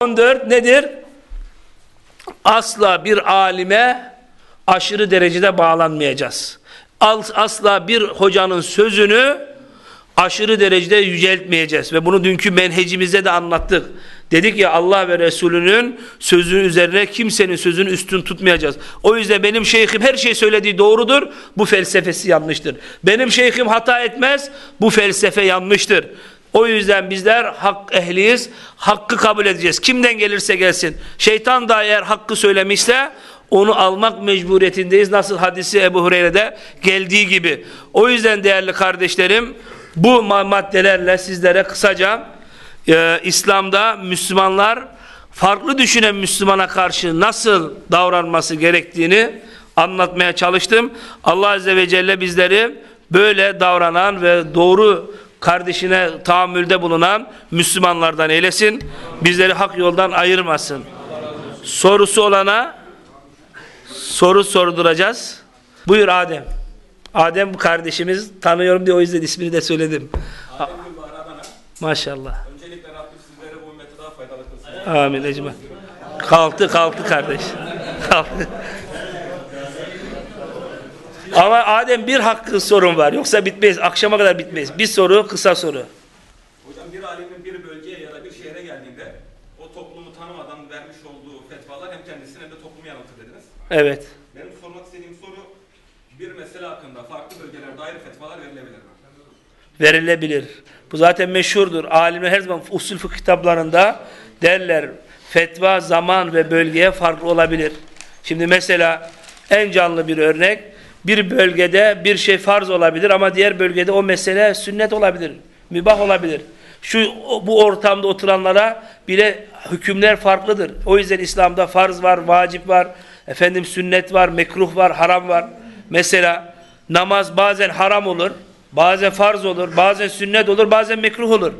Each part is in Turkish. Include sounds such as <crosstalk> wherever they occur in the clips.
14 nedir? Asla bir alime aşırı derecede bağlanmayacağız. Asla bir hocanın sözünü aşırı derecede yüceltmeyeceğiz. Ve bunu dünkü menhecimizde de anlattık. Dedik ya Allah ve Resulünün sözünün üzerine kimsenin sözünü üstün tutmayacağız. O yüzden benim şeyhim her şey söylediği doğrudur. Bu felsefesi yanlıştır. Benim şeyhim hata etmez. Bu felsefe yanlıştır. O yüzden bizler hak ehliyiz. Hakkı kabul edeceğiz. Kimden gelirse gelsin. Şeytan da eğer hakkı söylemişse onu almak mecburiyetindeyiz. Nasıl hadisi Ebu Hureyre'de geldiği gibi. O yüzden değerli kardeşlerim bu maddelerle sizlere kısaca e, İslam'da Müslümanlar farklı düşünen Müslümana karşı nasıl davranması gerektiğini anlatmaya çalıştım. Allah Azze ve Celle bizleri böyle davranan ve doğru kardeşine tahammülde bulunan Müslümanlardan eylesin. Bizleri hak yoldan ayırmasın. Sorusu olana soru sorduracağız. Buyur Adem. Adem kardeşimiz tanıyorum diye o yüzden ismini de söyledim. Adem Maşallah. Öncelikle Rabbim sizlere bu ümmeti daha faydalı kılsın. Amin ecmaîn. Kalktı kalktı kardeş. Kalktı. <laughs> Ama Adem bir hakkı sorun var. Yoksa bitmeyiz. Akşama kadar bitmeyiz. Bir soru, kısa soru. Hocam bir alimin bir bölgeye ya da bir şehre geldiğinde o toplumu tanımadan vermiş olduğu fetvalar hem kendisine hem de toplumu yanıltır dediniz. Evet. Benim sormak istediğim soru bir mesele hakkında farklı bölgelerde ayrı fetvalar verilebilir mi? Verilebilir. Bu zaten meşhurdur. Alimler her zaman usul fıkıh kitaplarında derler fetva zaman ve bölgeye farklı olabilir. Şimdi mesela en canlı bir örnek bir bölgede bir şey farz olabilir ama diğer bölgede o mesele sünnet olabilir. Mübah olabilir. Şu bu ortamda oturanlara bile hükümler farklıdır. O yüzden İslam'da farz var, vacip var, efendim sünnet var, mekruh var, haram var. Mesela namaz bazen haram olur, bazen farz olur, bazen sünnet olur, bazen mekruh olur.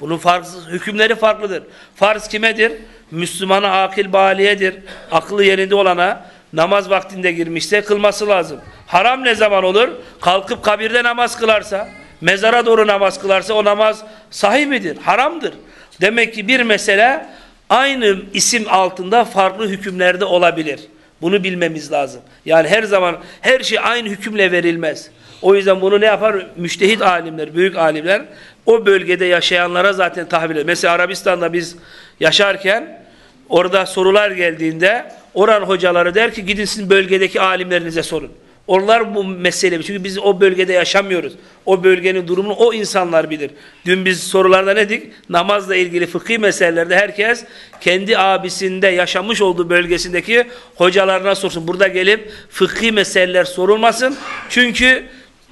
Bunun farz, hükümleri farklıdır. Farz kimedir? Müslümana akil baliyedir. Aklı yerinde olana namaz vaktinde girmişse kılması lazım. Haram ne zaman olur? Kalkıp kabirde namaz kılarsa, mezara doğru namaz kılarsa o namaz sahih midir? Haramdır. Demek ki bir mesele aynı isim altında farklı hükümlerde olabilir. Bunu bilmemiz lazım. Yani her zaman her şey aynı hükümle verilmez. O yüzden bunu ne yapar? Müştehit alimler, büyük alimler o bölgede yaşayanlara zaten tahvil eder. Mesela Arabistan'da biz yaşarken orada sorular geldiğinde oran hocaları der ki gidin sizin bölgedeki alimlerinize sorun. Onlar bu mesele çünkü biz o bölgede yaşamıyoruz. O bölgenin durumunu o insanlar bilir. Dün biz sorularda ne dedik? Namazla ilgili fıkhi meselelerde herkes kendi abisinde yaşamış olduğu bölgesindeki hocalarına sorsun. Burada gelip fıkhi meseleler sorulmasın. Çünkü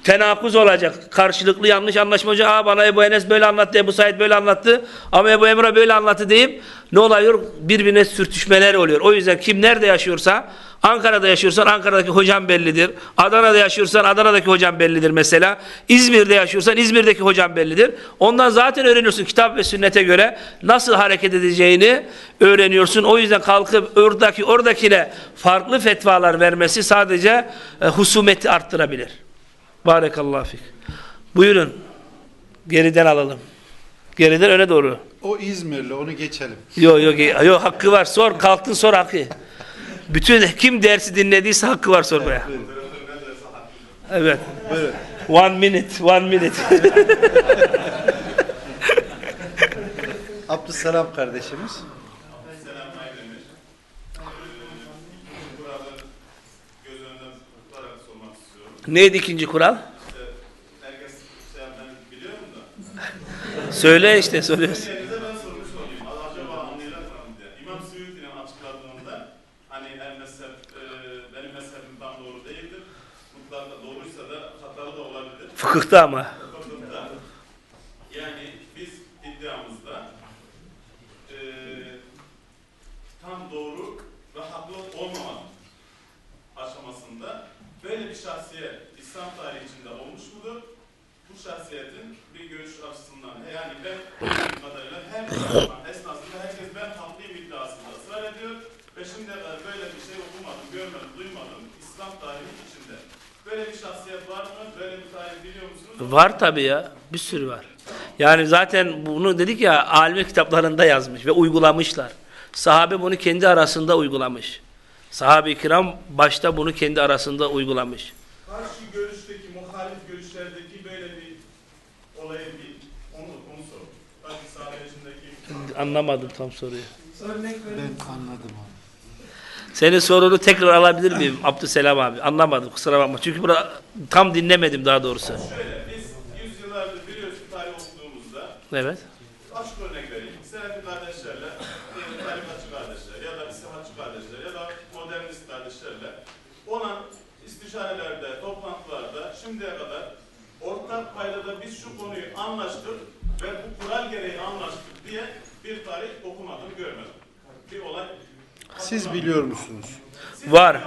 tenakuz olacak. Karşılıklı yanlış anlaşma olacak. Aa bana Ebu Enes böyle anlattı, Ebu Said böyle anlattı ama Ebu Emre böyle anlattı deyip ne oluyor? Birbirine sürtüşmeler oluyor. O yüzden kim nerede yaşıyorsa Ankara'da yaşıyorsan Ankara'daki hocam bellidir. Adana'da yaşıyorsan Adana'daki hocam bellidir mesela. İzmir'de yaşıyorsan İzmir'deki hocam bellidir. Ondan zaten öğreniyorsun kitap ve sünnete göre nasıl hareket edeceğini öğreniyorsun. O yüzden kalkıp oradaki oradakine farklı fetvalar vermesi sadece e, husumeti arttırabilir. Barakallahu fik. Buyurun. Geriden alalım. Geriden öne doğru. O İzmirli onu geçelim. Yok yok yok hakkı var. Sor kalktın sor hakkı. Bütün kim dersi dinlediyse hakkı var sormaya. Evet. Böyle. One minute, one minute. Abdüsselam kardeşimiz. Selam Aydemir. Kuralı göz önüne tutarak sormak istiyorum. Neydi ikinci kural? Söyle işte soruyorsun. Yerinize ben sormuş olayım. Acaba anlayacaklarım diye. İmam Suyuti'nin açıkladığında hani el mezhep, e, benim mezhebim tam doğru değildir. Mutlaka doğruysa da hatalı da olabilir. Fıkıhta ama. Fıkıhta. Yani biz iddiamızda e, tam doğru ve haklı olmamak aşamasında böyle bir şahsiyet İslam tarihi içinde olmuş mudur? Bu şahsiyetin bir görüş açısından yani ben kadarıyla her Müslüman esnasında herkes ben haklıyım iddiasında ısrar ediyor ve şimdiye kadar böyle bir şey okumadım, görmedim, duymadım İslam tarihi içinde. Böyle bir şahsiyet var mı? Böyle bir tarih biliyor musunuz? Var tabi ya. Bir sürü var. Yani zaten bunu dedik ya alim kitaplarında yazmış ve uygulamışlar. Sahabe bunu kendi arasında uygulamış. Sahabe-i kiram başta bunu kendi arasında uygulamış. Karşı görüşteki, muhalif görüşlerdeki böyle bir olayı bir onu, onu sor. Belki sahabe içindeki Anlamadım tam soruyu. Ben anladım abi. Senin sorunu tekrar alabilir miyim Abdüselam abi? Anlamadım kusura bakma. Çünkü burada tam dinlemedim daha doğrusu. Şöyle, biz yüzyıllardır biliyoruz ki tarih okuduğumuzda, Evet. açık örnek vereyim, Selefi kardeşlerle, diyelim tarikatçı kardeşler ya da İstihatçı kardeşler ya da modernist kardeşlerle olan istişarelerde, toplantılarda şimdiye kadar ortak paydada biz şu konuyu anlaştık ve bu kural gereği anlaştık diye bir tarih okumadım, görmedim. Bir olay Siz biliyor musunuz? Var.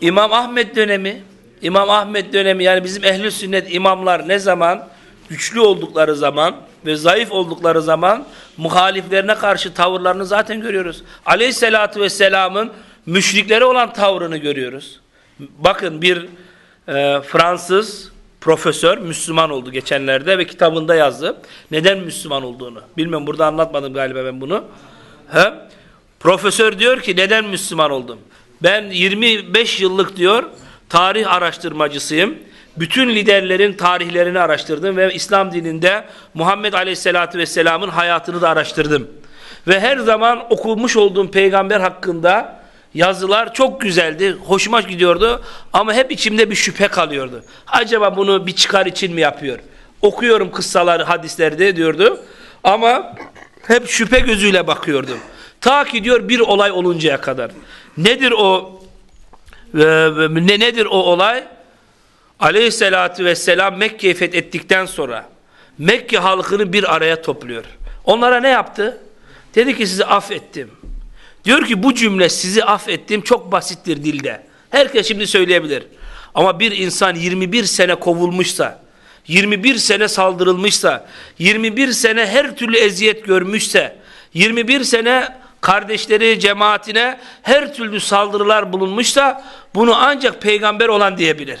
İmam Ahmet dönemi, İmam Ahmet dönemi yani bizim ehli sünnet imamlar ne zaman güçlü oldukları zaman ve zayıf oldukları zaman muhaliflerine karşı tavırlarını zaten görüyoruz. Aleyhisselatü vesselamın müşriklere olan tavrını görüyoruz. Bakın bir e, Fransız profesör Müslüman oldu geçenlerde ve kitabında yazdı. Neden Müslüman olduğunu. Bilmiyorum burada anlatmadım galiba ben bunu. He? Profesör diyor ki neden Müslüman oldum? Ben 25 yıllık diyor tarih araştırmacısıyım. Bütün liderlerin tarihlerini araştırdım ve İslam dininde Muhammed Aleyhisselatü Vesselam'ın hayatını da araştırdım. Ve her zaman okumuş olduğum peygamber hakkında yazılar çok güzeldi, hoşuma gidiyordu ama hep içimde bir şüphe kalıyordu. Acaba bunu bir çıkar için mi yapıyor? Okuyorum kıssaları, hadisleri diyordu ama hep şüphe gözüyle bakıyordum. Ta ki diyor bir olay oluncaya kadar. Nedir o e, ne nedir o olay? Aleyhissalatü vesselam Mekke'yi fethettikten sonra Mekke halkını bir araya topluyor. Onlara ne yaptı? Dedi ki sizi affettim. Diyor ki bu cümle sizi affettim çok basittir dilde. Herkes şimdi söyleyebilir. Ama bir insan 21 sene kovulmuşsa, 21 sene saldırılmışsa, 21 sene her türlü eziyet görmüşse, 21 sene kardeşleri, cemaatine her türlü saldırılar bulunmuşsa bunu ancak peygamber olan diyebilir.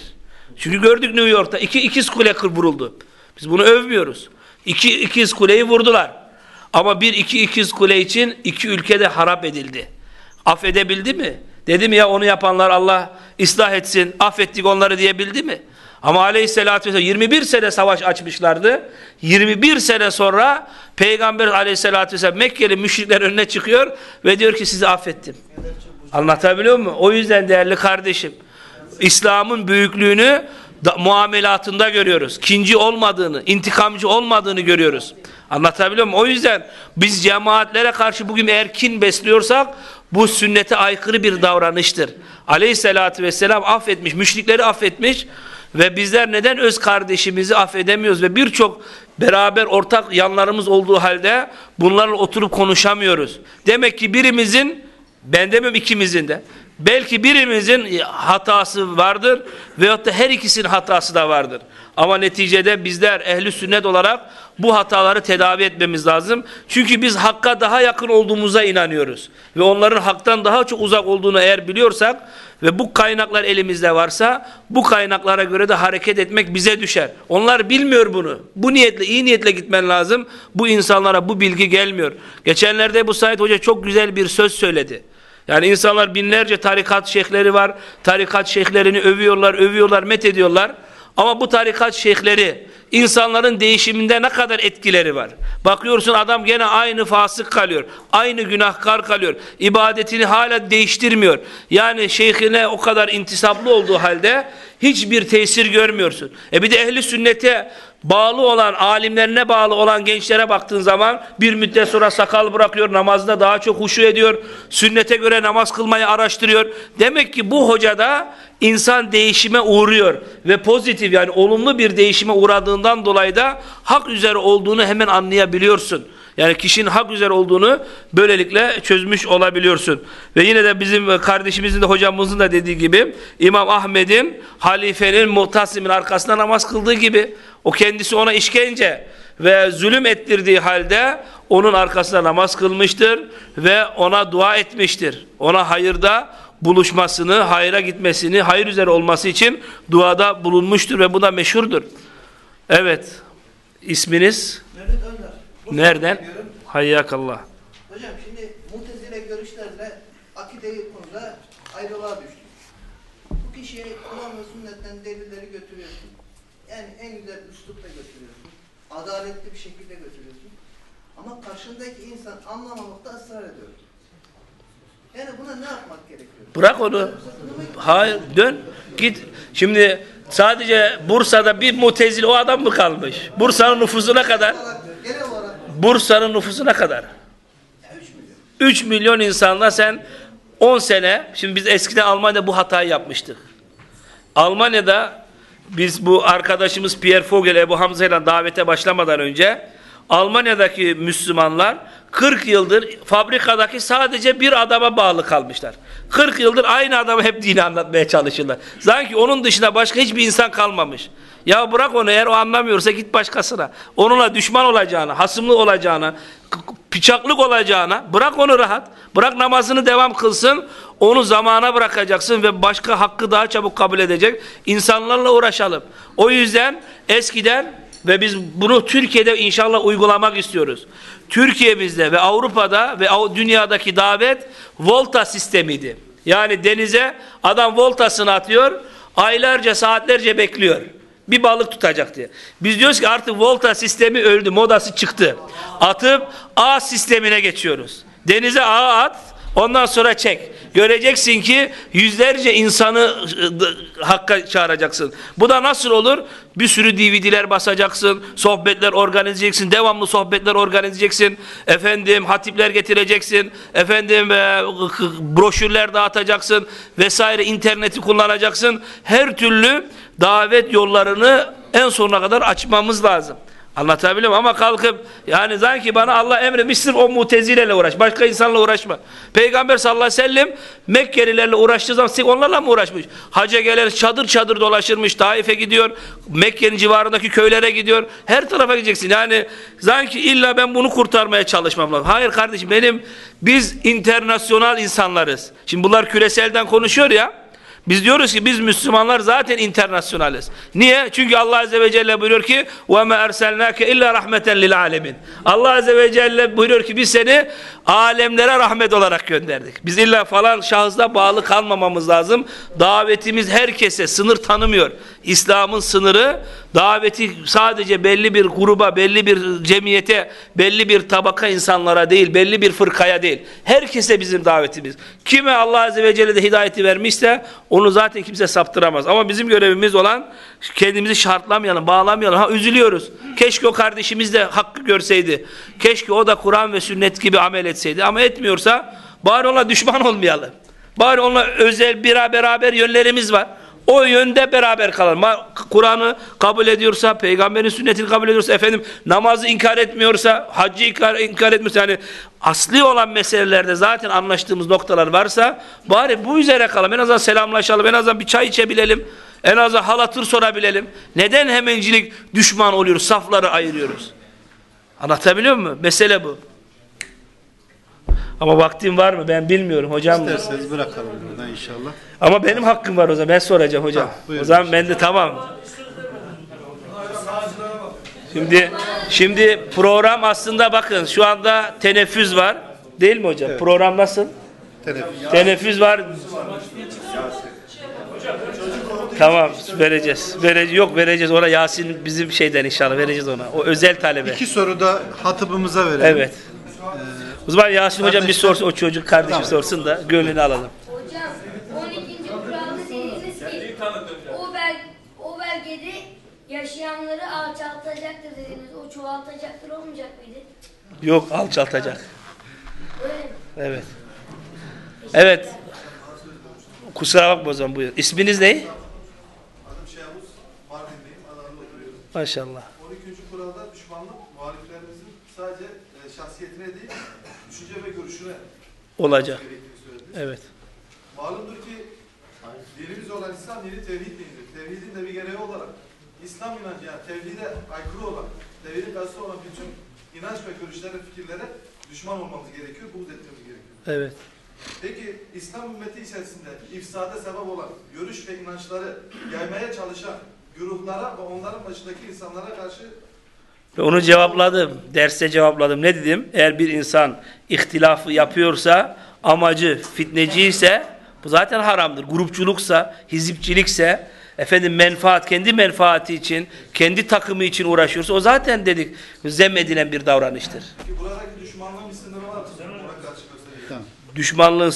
Çünkü gördük New York'ta iki ikiz kule vuruldu. Biz bunu övmüyoruz. İki ikiz kuleyi vurdular. Ama bir iki ikiz kule için iki ülkede harap edildi. Affedebildi mi? Dedim ya onu yapanlar Allah ıslah etsin, affettik onları diyebildi mi? Ama aleyhissalatü vesselam 21 sene savaş açmışlardı. 21 sene sonra Peygamber aleyhissalatü vesselam Mekkeli müşrikler önüne çıkıyor ve diyor ki sizi affettim. Anlatabiliyor muyum? O yüzden değerli kardeşim İslam'ın büyüklüğünü da, muamelatında görüyoruz. Kinci olmadığını, intikamcı olmadığını görüyoruz. Anlatabiliyor muyum? O yüzden biz cemaatlere karşı bugün eğer kin besliyorsak bu sünnete aykırı bir davranıştır. Aleyhissalatü vesselam affetmiş, müşrikleri affetmiş ve bizler neden öz kardeşimizi affedemiyoruz ve birçok beraber ortak yanlarımız olduğu halde bunlarla oturup konuşamıyoruz. Demek ki birimizin, ben demiyorum ikimizin de, belki birimizin hatası vardır veyahut da her ikisinin hatası da vardır. Ama neticede bizler ehli sünnet olarak bu hataları tedavi etmemiz lazım. Çünkü biz hakka daha yakın olduğumuza inanıyoruz. Ve onların haktan daha çok uzak olduğunu eğer biliyorsak ve bu kaynaklar elimizde varsa bu kaynaklara göre de hareket etmek bize düşer. Onlar bilmiyor bunu. Bu niyetle, iyi niyetle gitmen lazım. Bu insanlara bu bilgi gelmiyor. Geçenlerde bu Said Hoca çok güzel bir söz söyledi. Yani insanlar binlerce tarikat şeyhleri var. Tarikat şeyhlerini övüyorlar, övüyorlar, met ediyorlar. Ama bu tarikat şeyhleri insanların değişiminde ne kadar etkileri var. Bakıyorsun adam gene aynı fasık kalıyor. Aynı günahkar kalıyor. İbadetini hala değiştirmiyor. Yani şeyhine o kadar intisaplı olduğu halde hiçbir tesir görmüyorsun. E bir de ehli sünnete bağlı olan, alimlerine bağlı olan gençlere baktığın zaman bir müddet sonra sakal bırakıyor, namazda daha çok huşu ediyor, sünnete göre namaz kılmayı araştırıyor. Demek ki bu hocada insan değişime uğruyor ve pozitif yani olumlu bir değişime uğradığından dolayı da hak üzere olduğunu hemen anlayabiliyorsun. Yani kişinin hak üzere olduğunu böylelikle çözmüş olabiliyorsun. Ve yine de bizim kardeşimizin de hocamızın da dediği gibi İmam Ahmet'in halifenin muhtasimin arkasında namaz kıldığı gibi o kendisi ona işkence ve zulüm ettirdiği halde onun arkasında namaz kılmıştır ve ona dua etmiştir. Ona hayırda buluşmasını, hayra gitmesini, hayır üzere olması için duada bulunmuştur ve bu da meşhurdur. Evet. İsminiz? Mehmet Önder. Bursa'dan Nereden? Hayyakallah. Hocam şimdi Mutezile görüşlerle akide konuda ayrılığa düştük. Bu kişiye Kur'an ve sünnetten delilleri. Yani en güzel üslupla götürüyorsun. Adaletli bir şekilde götürüyorsun. Ama karşındaki insan anlamamakta ısrar ediyor. Yani buna ne yapmak gerekiyor? Bırak onu. Hayır dön git. Şimdi sadece Bursa'da bir mutezil o adam mı kalmış? Bursa'nın nüfusuna kadar Bursa'nın nüfusuna kadar. ya 3 milyon. 3 milyon insanla sen 10 sene şimdi biz eskiden Almanya'da bu hatayı yapmıştık. Almanya'da biz bu arkadaşımız Pierre Vogel Ebu Hamza ile davete başlamadan önce Almanya'daki Müslümanlar 40 yıldır fabrikadaki sadece bir adama bağlı kalmışlar. 40 yıldır aynı adama hep dini anlatmaya çalışırlar. Sanki onun dışında başka hiçbir insan kalmamış. Ya bırak onu eğer o anlamıyorsa git başkasına. Onunla düşman olacağına, hasımlı olacağına, bıçaklık olacağına bırak onu rahat. Bırak namazını devam kılsın. Onu zamana bırakacaksın ve başka hakkı daha çabuk kabul edecek. insanlarla uğraşalım. O yüzden eskiden ve biz bunu Türkiye'de inşallah uygulamak istiyoruz. Türkiye'mizde ve Avrupa'da ve dünyadaki davet volta sistemiydi. Yani denize adam voltasını atıyor, aylarca saatlerce bekliyor. Bir balık tutacak diye. Biz diyoruz ki artık volta sistemi öldü, modası çıktı. Atıp ağ sistemine geçiyoruz. Denize ağa at, ondan sonra çek. Göreceksin ki yüzlerce insanı ı, dı- hakka çağıracaksın. Bu da nasıl olur? Bir sürü DVD'ler basacaksın, sohbetler organize devamlı sohbetler organize. Efendim hatipler getireceksin, efendim e, broşürler dağıtacaksın vesaire interneti kullanacaksın. Her türlü davet yollarını en sonuna kadar açmamız lazım. Anlatabiliyor muyum? Ama kalkıp yani sanki bana Allah emretmiş sırf o mutezileyle uğraş. Başka insanla uğraşma. Peygamber sallallahu aleyhi ve sellem Mekkelilerle uğraştığı zaman onlarla mı uğraşmış? Hacca gelen çadır çadır dolaşırmış. Taif'e gidiyor. Mekke'nin civarındaki köylere gidiyor. Her tarafa gideceksin. Yani sanki illa ben bunu kurtarmaya çalışmam lazım. Hayır kardeşim benim biz internasyonal insanlarız. Şimdi bunlar küreselden konuşuyor ya. Biz diyoruz ki biz Müslümanlar zaten internasyonaliz. Niye? Çünkü Allah Azze ve Celle buyuruyor ki وَمَا اَرْسَلْنَاكَ اِلَّا رَحْمَةً لِلْعَالَمِينَ Allah Azze ve Celle buyuruyor ki biz seni alemlere rahmet olarak gönderdik. Biz illa falan şahısla bağlı kalmamamız lazım. Davetimiz herkese sınır tanımıyor. İslam'ın sınırı daveti sadece belli bir gruba, belli bir cemiyete, belli bir tabaka insanlara değil, belli bir fırkaya değil. Herkese bizim davetimiz. Kime Allah Azze ve Celle de hidayeti vermişse onu zaten kimse saptıramaz. Ama bizim görevimiz olan kendimizi şartlamayalım, bağlamayalım. Ha üzülüyoruz. Keşke o kardeşimiz de hakkı görseydi. Keşke o da Kur'an ve sünnet gibi amel etseydi. Ama etmiyorsa bari ona düşman <laughs> olmayalım. Bari onunla özel bir beraber yönlerimiz var. O yönde beraber kalalım. Kur'an'ı kabul ediyorsa, peygamberin sünnetini kabul ediyorsa, efendim namazı inkar etmiyorsa, haccı inkar, inkar etmiyorsa yani asli olan meselelerde zaten anlaştığımız noktalar varsa bari bu üzere kalalım. En azından selamlaşalım, en azından bir çay içebilelim. En azından hal hatır sorabilelim. Neden hemencilik düşman oluyoruz, safları ayırıyoruz? Anlatabiliyor muyum? Mesele bu. Ama vaktim var mı? Ben bilmiyorum hocam. İsterseniz bırakalım buradan inşallah. Ama benim hakkım var o zaman. Ben soracağım hocam. Buyurun. o zaman ben de tamam. Şimdi şimdi program aslında bakın şu anda teneffüs var. Değil mi hocam? Program nasıl? Teneffüs. Teneffüs var. Tamam vereceğiz. Verece yok vereceğiz ona Yasin bizim şeyden inşallah vereceğiz ona. O özel talebe. İki soru da hatibimize verelim. Evet. O zaman Yasin hocam bir Kardeşler- sorsun o çocuk kardeşim Tamam. sorsun da gönlünü alalım. Hocam 12. kuralda dediniz ki o, bel, o belgede yaşayanları alçaltacaktır dediniz. O çoğaltacaktır olmayacak mıydı? Yok alçaltacak. Öyle mi? Evet. Evet. Kusura bakma o zaman buyur. İsminiz ne? Adım Şehmuz, Mardin'deyim, Adana'da oturuyorum. Maşallah. 12. kuralda düşmanlık, muhaliflerimizin sadece e, şahsiyetine değil, düşünce ve görüşüne Olacak. Evet. Malumdur ki dinimiz olan İslam dini tevhid dinidir. Tevhidin de bir gereği olarak İslam inancı yani tevhide aykırı olan, tevhidin karşısı olan bütün inanç ve görüşlere, fikirlere düşman olmamız gerekiyor, buğz etmemiz gerekiyor. Evet. Peki İslam ümmeti içerisinde ifsade sebep olan görüş ve inançları yaymaya çalışan güruhlara ve onların başındaki insanlara karşı Ve Onu cevapladım. Derste cevapladım. Ne dedim? Eğer bir insan ihtilafı yapıyorsa amacı fitneci ise bu zaten haramdır. Grupçuluksa, hizipçilikse, efendim menfaat, kendi menfaati için, kendi takımı için uğraşıyorsa o zaten dedik zemmedilen bir davranıştır. Ki buradaki düşmanlığın bir sınırı var. Düşmanlığın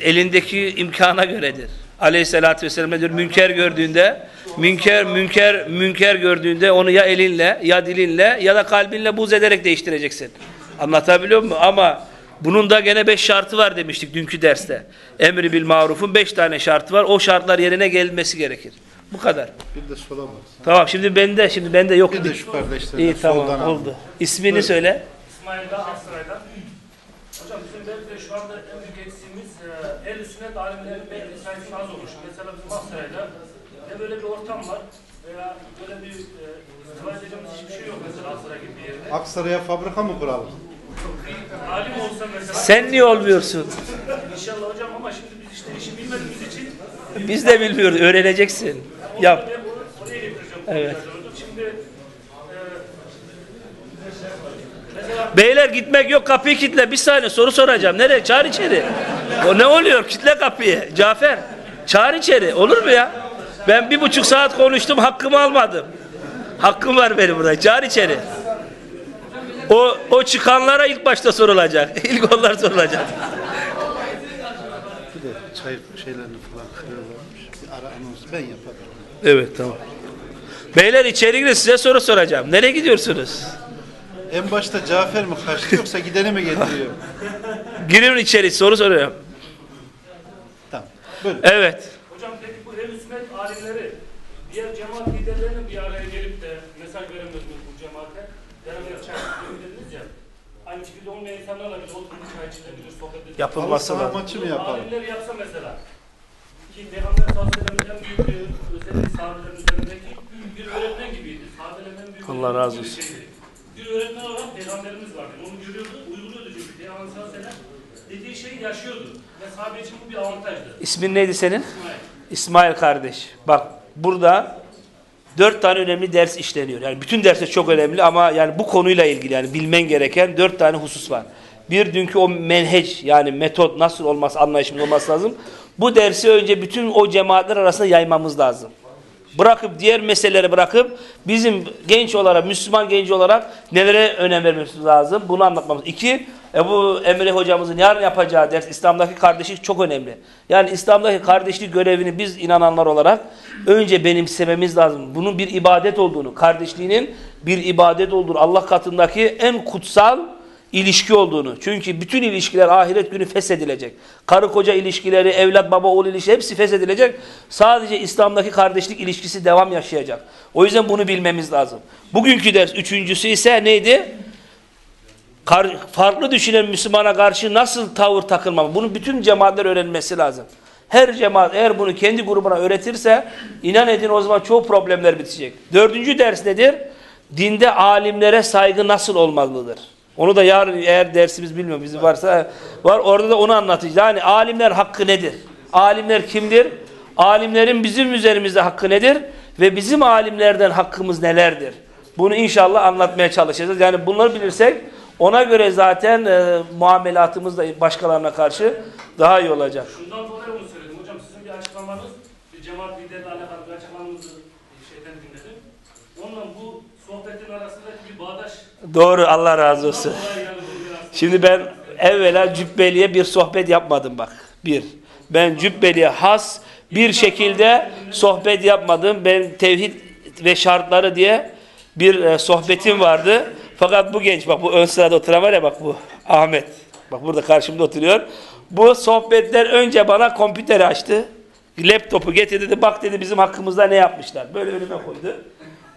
elindeki imkana göredir. Aleyhissalatü vesselam diyor? Münker gördüğünde, münker, münker, münker gördüğünde onu ya elinle, ya dilinle, ya da kalbinle buz ederek değiştireceksin. Anlatabiliyor muyum? Ama bunun da gene beş şartı var demiştik dünkü derste. Emri bil marufun beş tane şartı var. O şartlar yerine gelmesi gerekir. Bu kadar. Bir de sola bak. Tamam şimdi bende, şimdi bende yok. Bir de şu kardeşlerden İyi tamam oldu. İsmini söyle. İsmail'de Aksaray'dan. Hocam bizim belki de şu anda en büyük eksiğimiz e, el sünnet alimlerinin belki sayısı az olmuş. Mesela bizim Aksaray'da ne böyle bir ortam var veya böyle bir e, istiva edeceğimiz hiçbir şey yok mesela Aksaray gibi bir yerde. Aksaray'a fabrika mı kuralım? Alim olsa mesela Sen niye olmuyorsun? inşallah hocam ama şimdi biz işte işi bilmediğimiz için Biz de bilmiyoruz. Öğreneceksin. Yap. oraya getireceğim. Evet. Şimdi e, mesela Beyler gitmek yok kapıyı kitle. Bir saniye soru soracağım. Nereye? Çağır içeri. O ne oluyor? Kitle kapıyı. Cafer. Çağır içeri. Olur mu ya? Ben bir buçuk saat konuştum. Hakkımı almadım. Hakkım var benim burada. Çağır içeri. O, o çıkanlara ilk başta sorulacak. <laughs> İlk onlar sorulacak. Bir de çay şeylerini falan kırıyorlarmış. Bir ara anons ben yaparım. Evet tamam. Beyler içeri girin size soru soracağım. Nereye gidiyorsunuz? En başta Cafer mi kaçtı yoksa gideni mi getiriyor? Girin içeri soru soruyorum. Tamam. Buyurun. Hocam peki bu ehl sünnet alimleri diğer cemaat liderlerinin bir araya gelip de mesaj veremiyoruz bu cemaate. Beraber çay dediniz ya. Aynı fikirde olmayan insanlarla biz oturup çay içilebilir, sohbet edebilir. Halı Yapılması lazım. maçı mı yapalım? Alimler yapsa mesela ki Peygamber sallallahu aleyhi ve sellem'in en büyük bir özelliği sahabelerin üzerindeki bir öğretmen gibiydi. Sahabelerin en büyük Allah razı olsun. Bir öğretmen olarak peygamberimiz vardı. Onu görüyordu, uyguluyordu çünkü. Peygamber sallallahu aleyhi ve sellem dediği şeyi yaşıyordu. Ve sahabe için bu bir avantajdı. İsmin neydi senin? İsmail. İsmail kardeş. Bak burada dört tane önemli ders işleniyor. Yani bütün dersler çok önemli ama yani bu konuyla ilgili yani bilmen gereken dört tane husus var. Bir dünkü o menheç yani metot nasıl olması anlayışımız olması lazım. Bu dersi önce bütün o cemaatler arasında yaymamız lazım. Bırakıp diğer meseleleri bırakıp bizim genç olarak Müslüman genç olarak nelere önem vermemiz lazım bunu anlatmamız. İki Ebu Emre hocamızın yarın yapacağı ders İslam'daki kardeşlik çok önemli. Yani İslam'daki kardeşlik görevini biz inananlar olarak önce benimsememiz lazım. Bunun bir ibadet olduğunu, kardeşliğinin bir ibadet olduğunu, Allah katındaki en kutsal ilişki olduğunu. Çünkü bütün ilişkiler ahiret günü feshedilecek. Karı koca ilişkileri, evlat baba oğul ilişkileri hepsi feshedilecek. Sadece İslam'daki kardeşlik ilişkisi devam yaşayacak. O yüzden bunu bilmemiz lazım. Bugünkü ders üçüncüsü ise neydi? Farklı düşünen Müslümana karşı nasıl tavır takılmam? Bunu bütün cemaatler öğrenmesi lazım. Her cemaat eğer bunu kendi grubuna öğretirse inan edin o zaman çok problemler bitecek. Dördüncü ders nedir? Dinde alimlere saygı nasıl olmalıdır? Onu da yarın eğer dersimiz bilmiyorum bizim varsa var orada da onu anlatacağız. Yani alimler hakkı nedir? Alimler kimdir? Alimlerin bizim üzerimizde hakkı nedir? Ve bizim alimlerden hakkımız nelerdir? Bunu inşallah anlatmaya çalışacağız. Yani bunları bilirsek ona göre zaten e, muamelatımız da başkalarına karşı daha iyi olacak. Şundan dolayı onu söyledim. Hocam sizin bir açıklamanız, bir cemaat lideriyle alakalı bir açıklamanızı şeyden dinledim. Onunla bu sohbetin arasındaki bir bağdaş Doğru Allah razı olsun. Şimdi ben evvela Cübbeli'ye bir sohbet yapmadım bak. Bir. Ben Cübbeli'ye has bir şekilde sohbet yapmadım. Ben tevhid ve şartları diye bir e, sohbetim vardı. Fakat bu genç bak bu ön sırada oturan var ya bak bu Ahmet. Bak burada karşımda oturuyor. Bu sohbetler önce bana kompüteri açtı. Laptopu getirdi dedi bak dedi bizim hakkımızda ne yapmışlar. Böyle önüme koydu.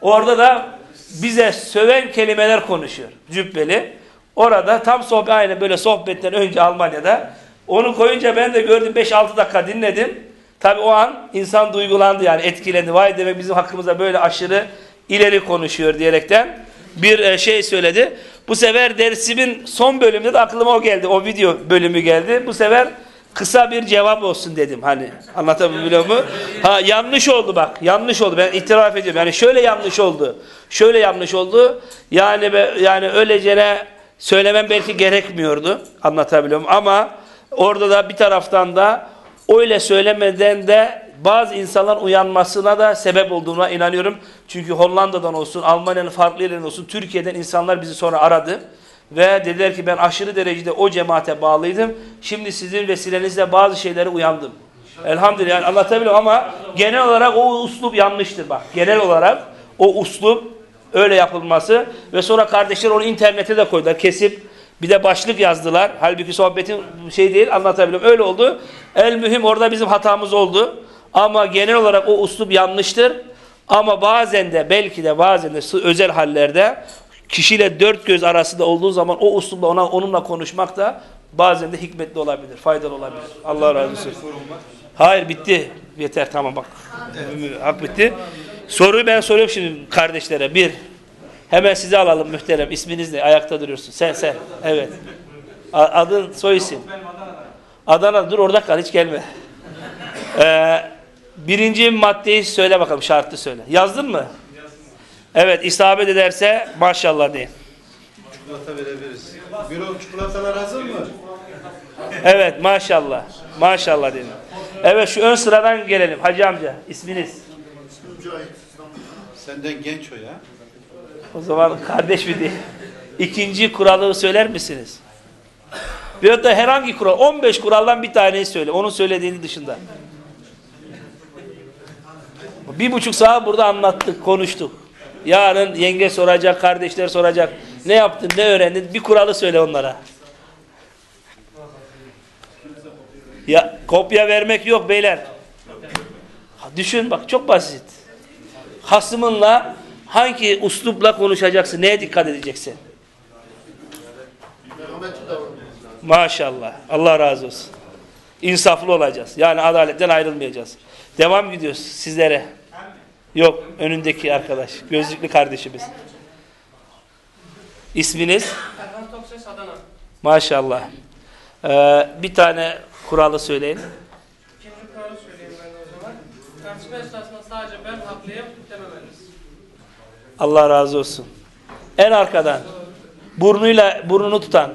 Orada da bize söven kelimeler konuşuyor Cübbeli. Orada tam sohbet aynı böyle sohbetten önce Almanya'da. Onu koyunca ben de gördüm 5-6 dakika dinledim. Tabi o an insan duygulandı yani etkilendi. Vay demek bizim hakkımızda böyle aşırı ileri konuşuyor diyerekten bir e, şey söyledi. Bu sefer dersimin son bölümünde de aklıma o geldi. O video bölümü geldi. Bu sefer kısa bir cevap olsun dedim. Hani anlatabiliyor mu? Ha yanlış oldu bak. Yanlış oldu. Ben itiraf ediyorum. Yani şöyle yanlış oldu. Şöyle yanlış oldu. Yani be, yani öylecene söylemem belki gerekmiyordu. Anlatabiliyor muyum? Ama Orada da bir taraftan da öyle söylemeden de bazı insanlar uyanmasına da sebep olduğuna inanıyorum. Çünkü Hollanda'dan olsun, Almanya'nın farklı yerlerinden olsun, Türkiye'den insanlar bizi sonra aradı. Ve dediler ki ben aşırı derecede o cemaate bağlıydım. Şimdi sizin vesilenizle bazı şeylere uyandım. Elhamdülillah yani anlatabiliyorum ama genel olarak o uslup yanlıştır bak. Genel olarak o uslup öyle yapılması ve sonra kardeşler onu internete de koydular kesip bir de başlık yazdılar. Halbuki sohbetin şey değil anlatabiliyorum. Öyle oldu. El mühim orada bizim hatamız oldu. Ama genel olarak o uslup yanlıştır. Ama bazen de belki de bazen de özel hallerde kişiyle dört göz arasında olduğu zaman o uslupla ona, onunla konuşmak da bazen de hikmetli olabilir, faydalı olabilir. Allah razı olsun. Hayır bitti. Yeter tamam bak. Hak bitti. Soruyu ben soruyorum şimdi kardeşlere. Bir. Hemen sizi alalım muhterem. İsminiz ne? Ayakta duruyorsun. Sen sen. Evet. Adın soy isim. Adana. Dur orada kal hiç gelme. Ee, birinci maddeyi söyle bakalım. Şartı söyle. Yazdın mı? Evet. isabet ederse maşallah deyin. Çikolata verebiliriz. Büro çikolatalar hazır mı? Evet maşallah. Maşallah deyin. Evet şu ön sıradan gelelim. Hacı amca isminiz. Senden genç o ya. O zaman kardeş bir değil. İkinci kuralı söyler misiniz? Veyahut da herhangi kural. 15 kuraldan bir taneyi söyle. Onun söylediğini dışında. Bir buçuk saat burada anlattık, konuştuk. Yarın yenge soracak, kardeşler soracak. Ne yaptın, ne öğrendin? Bir kuralı söyle onlara. Ya kopya vermek yok beyler. Düşün bak çok basit. Hasımınla hangi uslupla konuşacaksın? Neye dikkat edeceksin? Maşallah. Allah razı olsun. İnsaflı olacağız. Yani adaletten ayrılmayacağız. Devam gidiyoruz sizlere. Yok önündeki arkadaş. Gözlüklü kardeşimiz. İsminiz? Erhan Tokses Adana. Maşallah. Ee, bir tane kuralı söyleyin. İkinci kuralı söyleyeyim ben de o zaman. Tartışma esnasında sadece ben haklıyım dememeliyiz. Allah razı olsun. En arkadan. Burnuyla burnunu tutan.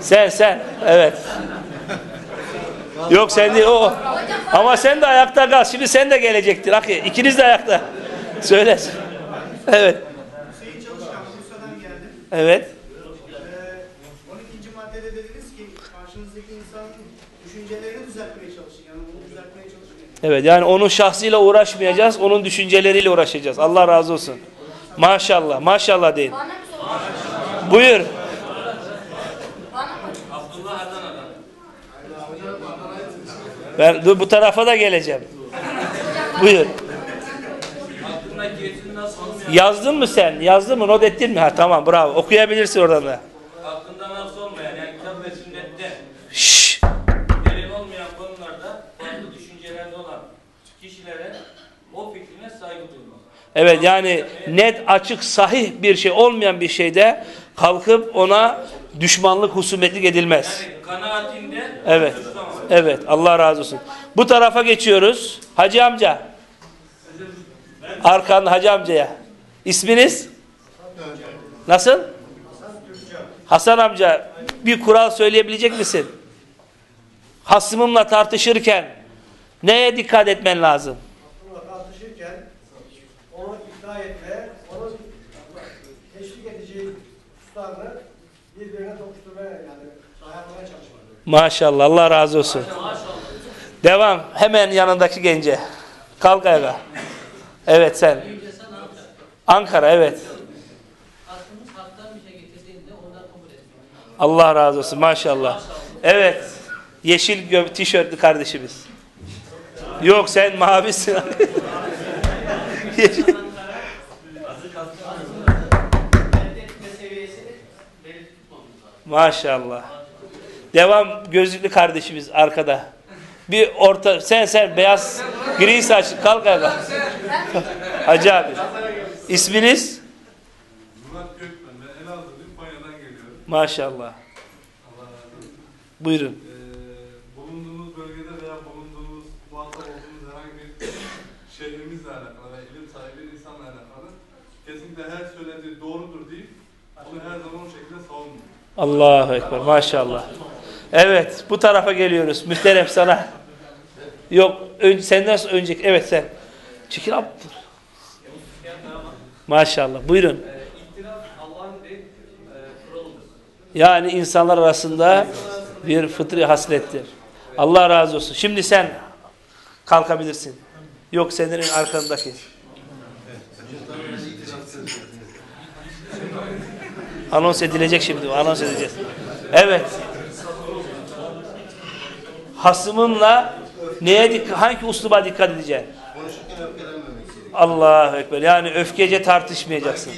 Sen sen. Evet. Yok sen değil o. Ama sen de ayakta kal. Şimdi sen de gelecektir. Akı. İkiniz de ayakta. Söyle. Evet. Hüseyin Çalışkan Bursa'dan geldim. Evet. Ee, 12. maddede dediniz ki karşınızdaki insanın düşüncelerini düzeltmeye çalışın. Yani bunu düzeltmeye çalışmayın. Evet yani onun şahsıyla uğraşmayacağız. Onun düşünceleriyle uğraşacağız. Allah razı olsun. Maşallah. Maşallah deyin. Buyur. Bana mı? Ben dur bu tarafa da geleceğim. Buyur. Yazdın mı sen? Yazdın mı? Not ettin mi? Ha tamam bravo. Okuyabilirsin oradan da. Aklında nasıl olmayan yani kitap ve sünnette Şşş. delil olmayan konularda farklı düşüncelerde olan kişilere o fikrine saygı duymak. Evet yani net açık sahih bir şey olmayan bir şeyde kalkıp ona düşmanlık husumetlik edilmez. Yani kanaatinde Evet. Evet Allah razı olsun. Bu tarafa geçiyoruz. Hacı amca. Arkanda hacı amcaya. İsminiz? Nasıl? Hasan amca bir kural söyleyebilecek misin? Hasımımla tartışırken neye dikkat etmen lazım? Tartışırken onu ikna etmeye, onu teşvik edeceği hususlarını birbirine tokuşturmaya yani dayanmaya çalışmak. Maşallah Allah razı olsun. Devam. Hemen yanındaki gence. Kalk ayağa. Evet sen. Ankara evet. Allah razı olsun maşallah. Evet. Yeşil tişörtlü kardeşimiz. Yok sen mavisin. <laughs> Maşallah. Devam gözlüklü kardeşimiz arkada. Bir orta sen sen beyaz gri saçlı kalk ayağa. Hacı abi. İsminiz? Murat Gökmen, ben Elazığlıyım, Konya'dan geliyorum. Maşallah. Allah razı olsun. Buyurun. Ee, bulunduğunuz bölgede veya bulunduğunuz, muhatap olduğunuz herhangi bir şehrimizle alakalı ve ilim sahibi insanla alakalı kesinlikle her söylediği doğrudur deyip onu her zaman o şekilde savunmuyor. Allahu Ekber maşallah. Evet, bu tarafa geliyoruz. Muhterem sana. Yok, önce senden önceki. Evet sen. Çekil abi. Maşallah. Buyurun. Yani insanlar arasında bir fıtri haslettir. Allah razı olsun. Şimdi sen kalkabilirsin. Yok senin arkandaki. Anons edilecek şimdi. Anons edeceğiz. Evet. Hasımınla neye dikkat, hangi usluba dikkat edeceksin? Konuşurken öfkelenmemek gerekiyor. Allahu Ekber. Yani öfkece tartışmayacaksın.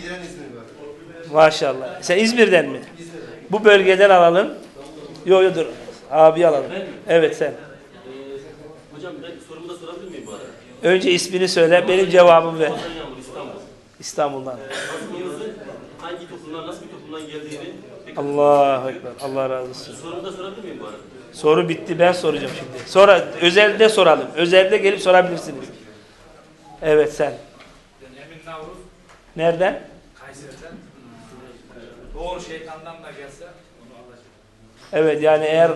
Maşallah. Sen İzmir'den mi? Bu bölgeden alalım. Yo yo dur. Abi alalım. Evet sen. Hocam ben sorumu da sorabilir miyim bu arada? Önce ismini söyle. Benim cevabımı ver. İstanbul. İstanbul'dan. Hasmınızın hangi toplumdan, nasıl bir toplumdan geldiğini Allahu Ekber. Allah razı olsun. sorumu da sorabilir miyim bu arada? Soru bitti. Ben soracağım şimdi. Sonra özelde soralım. Özelde gelip sorabilirsiniz. Evet sen. Emin Navruz Nereden? Kayseri'den. Doğru şeytandan da gelse onu alacak. Evet yani eğer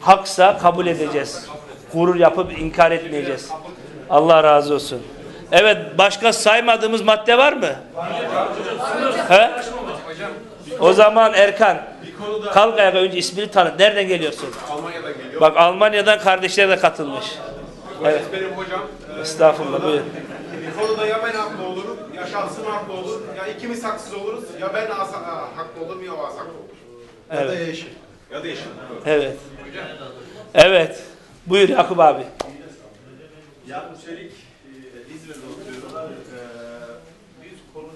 haksa kabul edeceğiz. Gurur yapıp inkar etmeyeceğiz. Allah razı olsun. Evet başka saymadığımız madde var mı? He? O zaman Erkan kalk ayağa önce ismini tanıt. Nereden geliyorsun? Almanya'dan geliyor. Bak Almanya'dan kardeşler de katılmış. Evet. Benim hocam. e, Estağfurullah buyur. Bir konuda ya ben haklı olurum, ya şahsım haklı olur, ya ikimiz haksız oluruz, ya ben haklı olurum ya o haklı olur. Evet. Ya da eşit. Ya da. Evet. Evet. Buyur Yakup abi. Yakup Çelik, e, İzmir'de oturuyorum. E, bir konu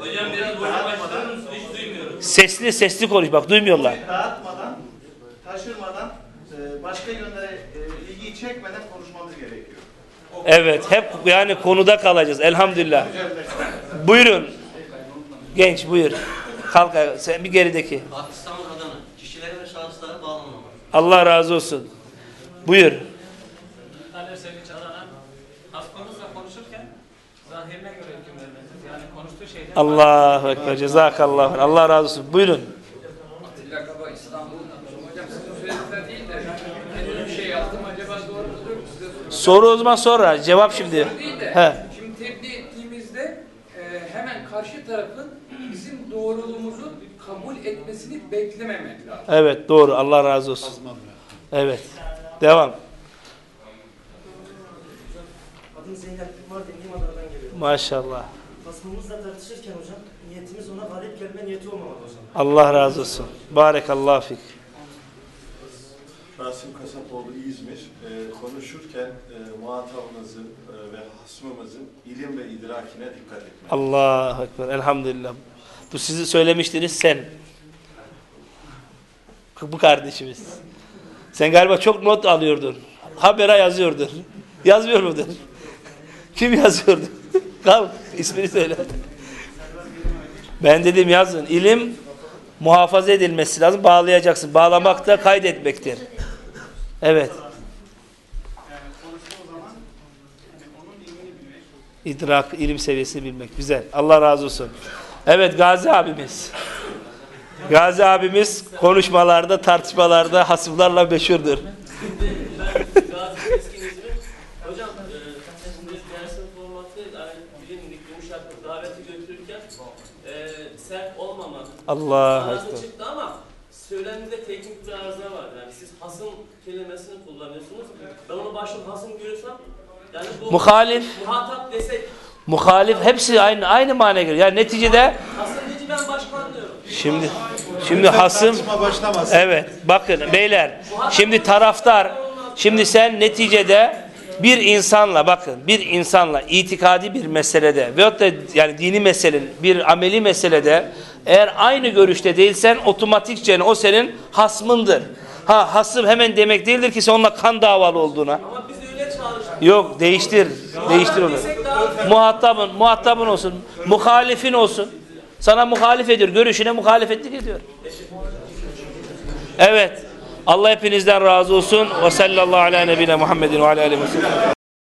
Hocam biraz boyun başlar mısın? Hiç duymuyorum. Sesli sesli konuş bak duymuyorlar. Dağıtmadan, taşırmadan, e, başka yönlere e, ilgiyi çekmeden konuşmamız gerekiyor. Evet hep yani konuda kalacağız elhamdülillah. Buyurun. Genç buyur. Kalk sen bir gerideki. Pakistan adına kişilere ve şahıslara bağlanmamak. Allah razı olsun. Buyur. Talep Sevinç Adana hastamızla konuşurken zahirine göre hüküm vermelidir. Yani konuştuğu şeyden Allahu ekber. Cezakallahu. Allah razı olsun. Buyurun. Atilla Kaba İstanbul. Hocam sizin söylediğinizden değil de ben bir şey yazdım acaba doğru mudur? Size soruyorum. Soru o zaman sonra. Cevap şimdi. He. şimdi tebliğ ettiğimizde e, hemen karşı tarafın bizim doğruluğumuzu kabul etmesini beklememek lazım. Evet doğru. Allah razı olsun. Evet. Devam. Adım Zeynep Mardin Limanlar'dan geliyorum. Maşallah. Hasmımızla tartışırken hocam niyetimiz ona galip gelme niyeti olmamalı hocam. Allah razı olsun. Barekallahu fik. Rasim Kasapoğlu İzmir. Ee, konuşurken e, muhatabımızın e, ve hasmımızın ilim ve idrakine dikkat etmek. Allahu ekber. Elhamdülillah. Bu sizi söylemiştiniz sen. Bu kardeşimiz. Sen galiba çok not alıyordun. Habere yazıyordun. Yazmıyor muydun? Kim yazıyordu? Kalk <laughs> ismini söyle. Ben dedim yazın. İlim muhafaza edilmesi lazım. Bağlayacaksın. Bağlamak da kaydetmektir. Evet. İdrak, ilim seviyesini bilmek. Güzel. Allah razı olsun. Evet Gazi abimiz. Gazi abimiz konuşmalarda, tartışmalarda hasımlarla meşhurdur. <laughs> Gazi Keskin İzmir. Hocam, e, şimdi dersin formatı yani bilindik, yumuşaklık, götürürken e, sert olmamak. Allah Arası çıktı ama söylemde teknik bir arıza var. Yani siz hasım kelimesini kullanıyorsunuz. Ben onu başlık hasım görüyorsam yani bu Muhalif. muhatap desek Muhalif hepsi aynı aynı manaya geliyor. Yani neticede hasım deyince ben başka anlıyorum. şimdi şimdi hasım Evet. Bakın beyler. Şimdi taraftar şimdi sen neticede bir insanla bakın bir insanla itikadi bir meselede veyahut da yani dini meselenin bir ameli meselede eğer aynı görüşte değilsen otomatikçe o senin hasmındır. Ha hasım hemen demek değildir ki sen onunla kan davalı olduğuna. Ama biz öyle çalıştık. Yok değiştir. Değiştir onu. Muhatabın, muhatabın olsun. Muhalifin olsun. Sana muhalif ediyor. Görüşüne muhalefetlik ediyor. Evet. Allah hepinizden razı olsun. Ve sallallahu ala nebine Muhammedin ve ala aleyhi ve sellem.